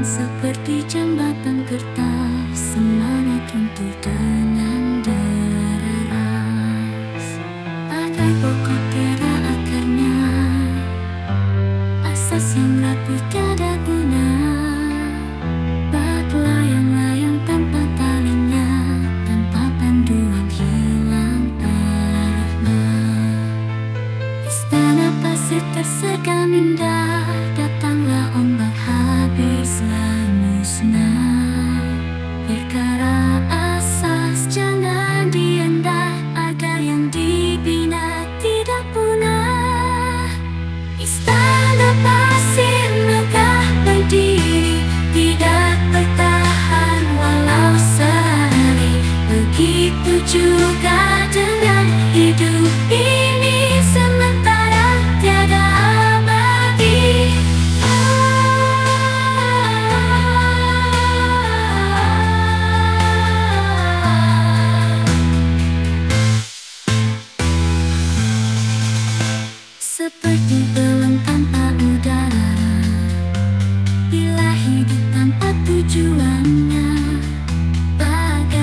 Seperti jembatan kertas Semangat untuk dengan deras. Agar pokok tiada akarnya Asas yang rapuh tiada guna. Batu layang-layang tanpa talinya Tanpa panduan hilang perihnya Istana pasir tersekam indah. berkata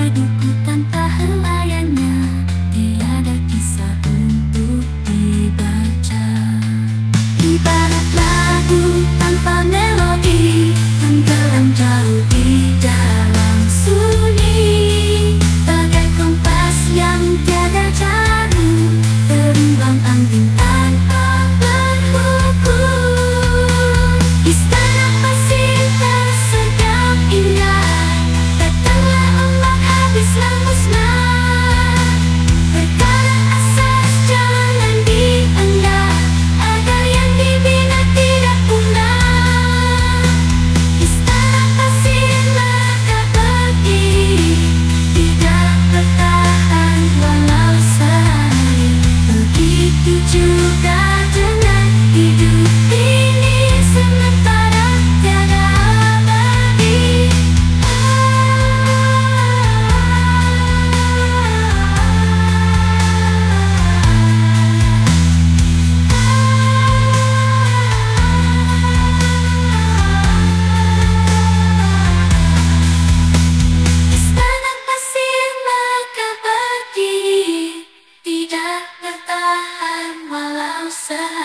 Buku tanpa helaiannya Tiada kisah untuk dibaca. Ibarat lagu tanpa melodi さ